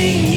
getting